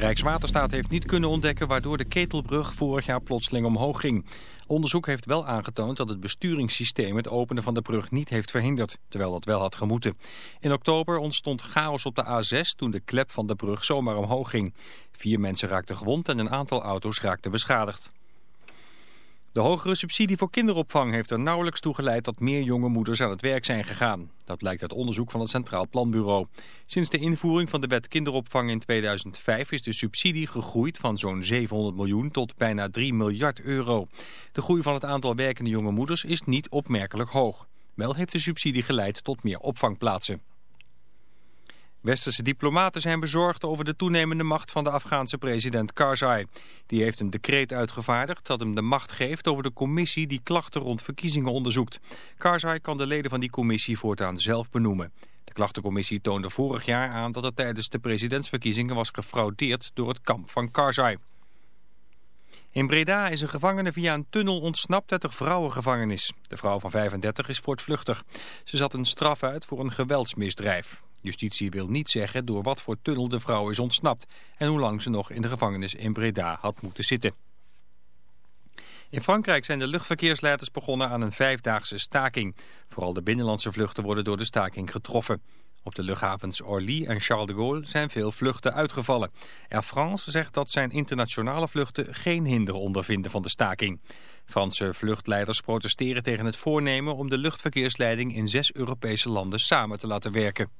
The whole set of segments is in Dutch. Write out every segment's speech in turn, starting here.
Rijkswaterstaat heeft niet kunnen ontdekken waardoor de Ketelbrug vorig jaar plotseling omhoog ging. Onderzoek heeft wel aangetoond dat het besturingssysteem het openen van de brug niet heeft verhinderd, terwijl dat wel had gemoeten. In oktober ontstond chaos op de A6 toen de klep van de brug zomaar omhoog ging. Vier mensen raakten gewond en een aantal auto's raakten beschadigd. De hogere subsidie voor kinderopvang heeft er nauwelijks toe geleid dat meer jonge moeders aan het werk zijn gegaan. Dat blijkt uit onderzoek van het Centraal Planbureau. Sinds de invoering van de wet kinderopvang in 2005 is de subsidie gegroeid van zo'n 700 miljoen tot bijna 3 miljard euro. De groei van het aantal werkende jonge moeders is niet opmerkelijk hoog. Wel heeft de subsidie geleid tot meer opvangplaatsen. Westerse diplomaten zijn bezorgd over de toenemende macht van de Afghaanse president Karzai. Die heeft een decreet uitgevaardigd dat hem de macht geeft over de commissie die klachten rond verkiezingen onderzoekt. Karzai kan de leden van die commissie voortaan zelf benoemen. De klachtencommissie toonde vorig jaar aan dat er tijdens de presidentsverkiezingen was gefraudeerd door het kamp van Karzai. In Breda is een gevangene via een tunnel ontsnapt uit de vrouwengevangenis. De vrouw van 35 is voortvluchtig. Ze zat een straf uit voor een geweldsmisdrijf. Justitie wil niet zeggen door wat voor tunnel de vrouw is ontsnapt... en hoe lang ze nog in de gevangenis in Breda had moeten zitten. In Frankrijk zijn de luchtverkeersleiders begonnen aan een vijfdaagse staking. Vooral de binnenlandse vluchten worden door de staking getroffen. Op de luchthavens Orly en Charles de Gaulle zijn veel vluchten uitgevallen. Air France zegt dat zijn internationale vluchten geen hinder ondervinden van de staking. Franse vluchtleiders protesteren tegen het voornemen om de luchtverkeersleiding in zes Europese landen samen te laten werken.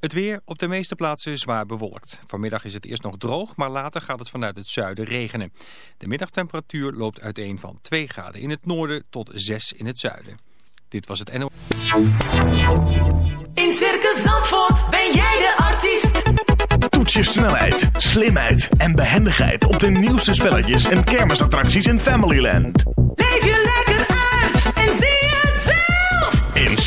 Het weer op de meeste plaatsen zwaar bewolkt. Vanmiddag is het eerst nog droog, maar later gaat het vanuit het zuiden regenen. De middagtemperatuur loopt uiteen van 2 graden in het noorden tot 6 in het zuiden. Dit was het NO. In Circus Zandvoort ben jij de artiest. Toets je snelheid, slimheid en behendigheid op de nieuwste spelletjes en kermisattracties in Familyland. Leef je lekker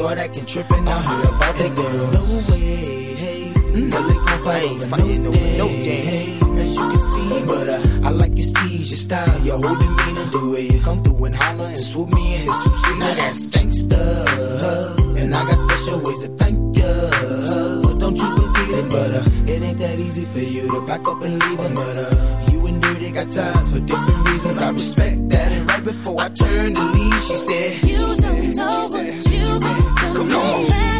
start acting trippin'. I heard about that girl. No way, hey. Mm-hmm. no gon' fight over fighting no, day, no day. Hey, as you can see, but uh, I like your steez, your style, your whole demeanor, the way you come through and holler and swoop me in his two seat. Now that's gangsta, and I got special ways to thank ya. Don't you forget it, but uh, it ain't that easy for you to back up and leave a uh, You and Dirty got ties for different reasons. I respect that right before I turned to leave, she said, You she don't said, know she said, what you she said, Come on.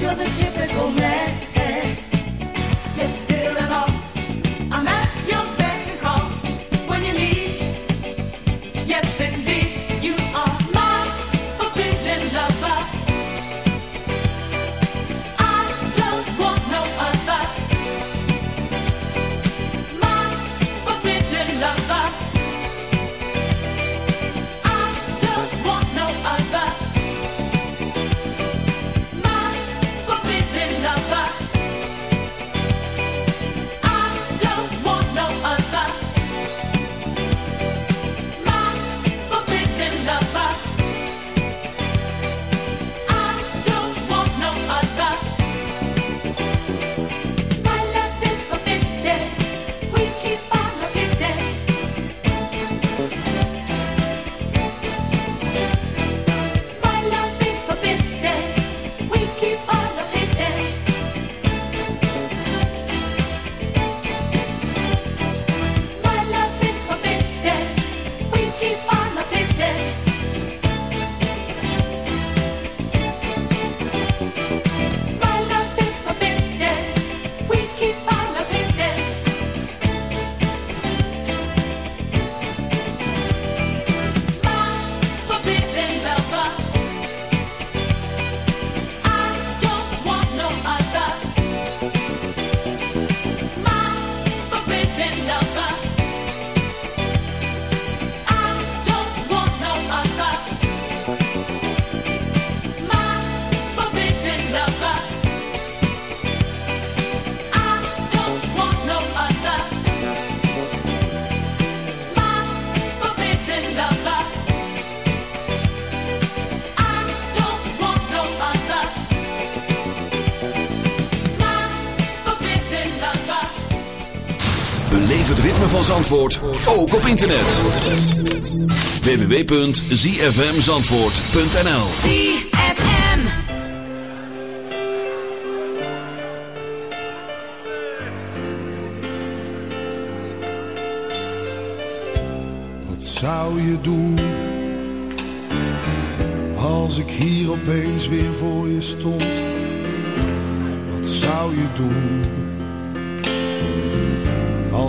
you're the typical man. Het ritme van Zandvoort, ook op internet. www.zfmzandvoort.nl ZFM. Wat zou je doen als ik hier opeens weer voor je stond? Wat zou je doen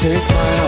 Take my heart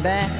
呗。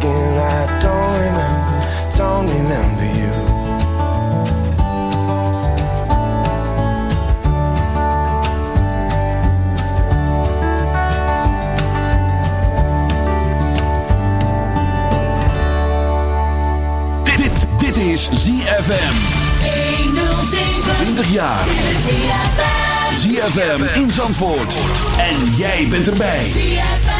thinking I don't remember, don't remember you. Dit, dit, dit is ZFM. 20 jaar. ZFM in Zandvoort. En jij bent erbij. ZFM.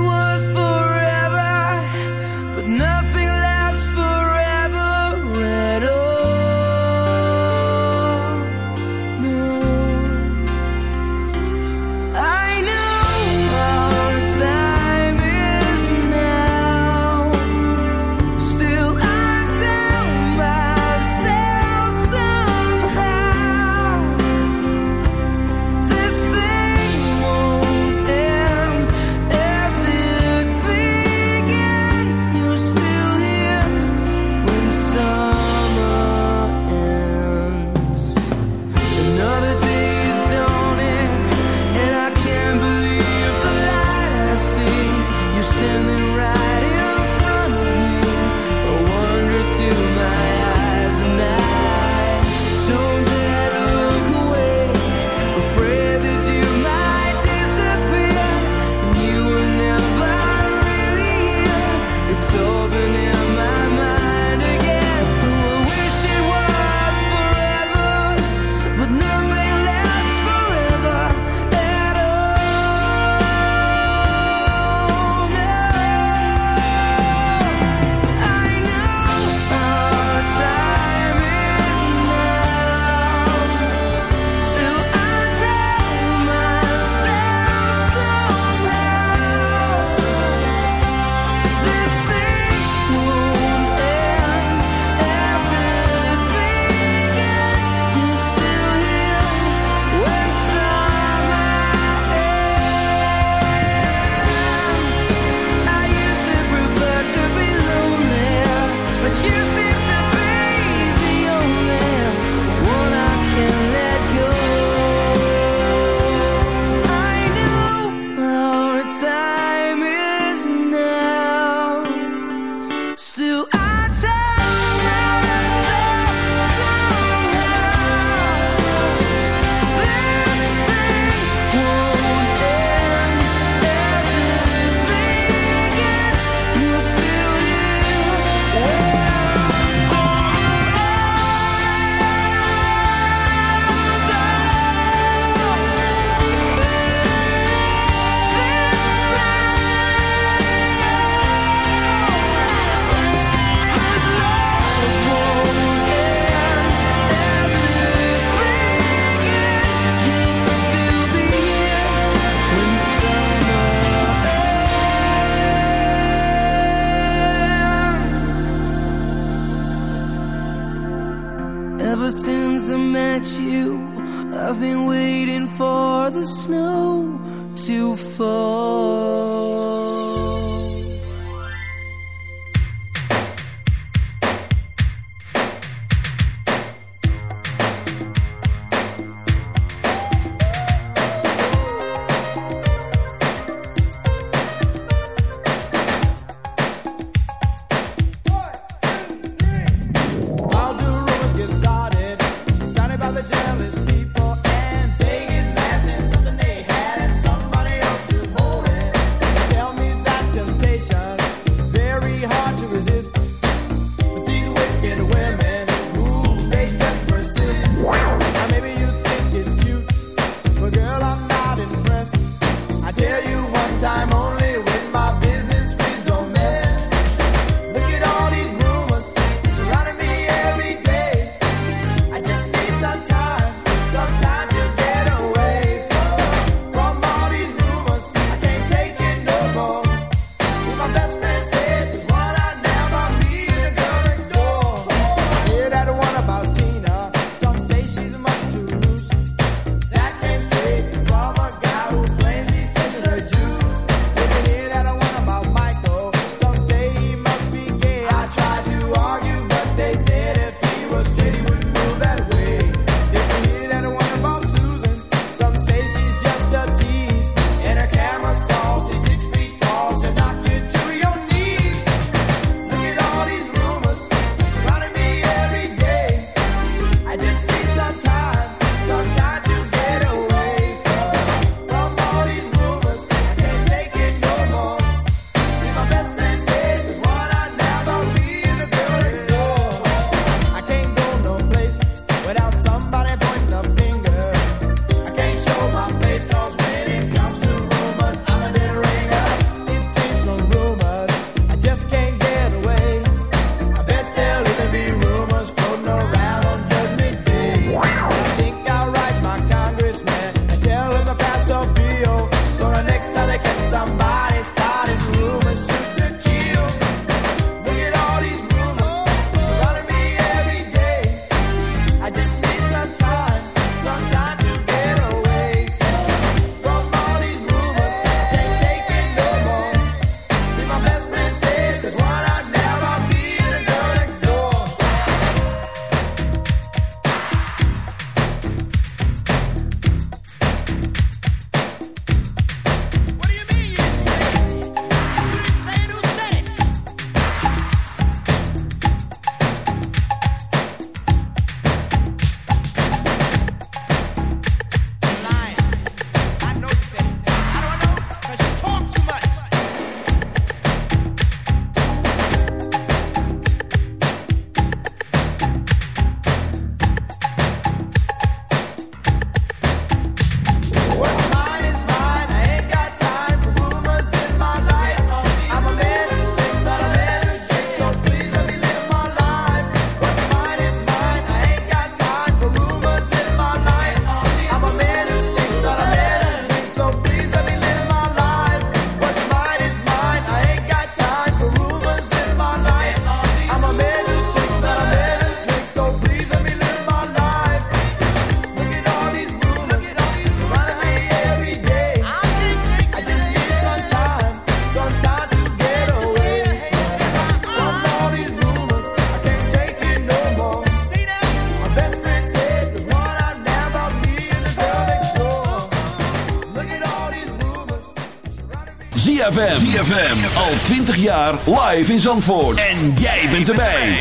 ZFM. ZFM. Al 20 jaar live in Zandvoort. En jij bent erbij.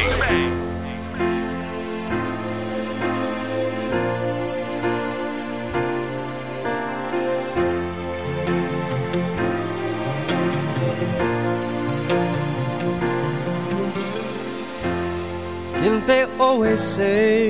Didn't they always say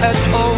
At all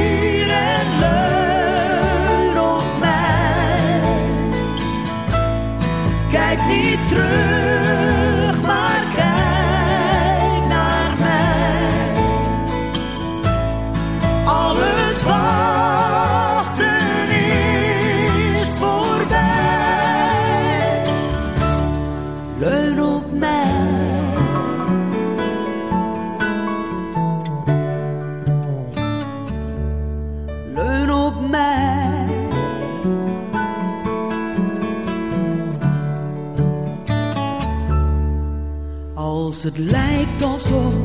het lijkt alsof